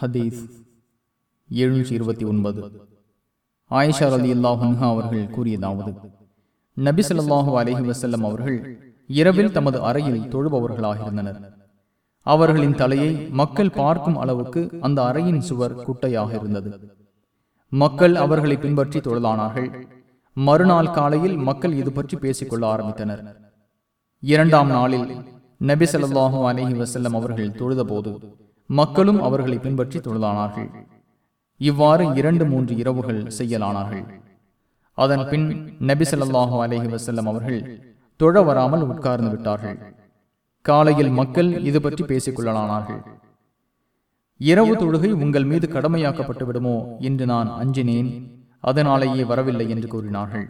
ஹதீஸ் எழுநூற்றி இருபத்தி ஒன்பது. ஆயிஷா அலி அல்லாஹன்ஹா அவர்கள் கூறியதாவது நபி ஸல்லல்லாஹு அலைஹி வஸல்லம் அவர்கள் இரவில் தமது அறையில் தொழுபவர்களாக இருந்தனர். அவர்களின் தலையை மக்கள் பார்க்கும் அளவுக்கு அந்த அறையின் சுவர் குட்டையாக இருந்தது. மக்கள் அவர்களை பின்பற்றி தொழலானார்கள். மறுநாள் காலையில் மக்கள் இது பற்றி பேசிக்கொள்ள ஆரம்பித்தனர். இரண்டாம் நாளில் நபி ஸல்லல்லாஹு அலஹி வசல்லம் அவர்கள் தொழுதபோது மக்களும் அவர்களை பின்பற்றி தொழுதானார்கள். இவ்வாறு இரண்டு மூன்று இரவுகள் செய்யலானார்கள். அதன் பின் நபிசல்லாஹு அலஹி வசல்லம் அவர்கள் தொழ வராமல் உட்கார்ந்து விட்டார்கள். காலையில் மக்கள் இது பற்றி பேசிக் கொள்ளலானார்கள் இரவு தொழுகை உங்கள் மீது கடமையாக்கப்பட்டு விடுமோ என்று நான் அஞ்சினேன். அதனாலேயே வரவில்லை என்று கூறினார்கள்.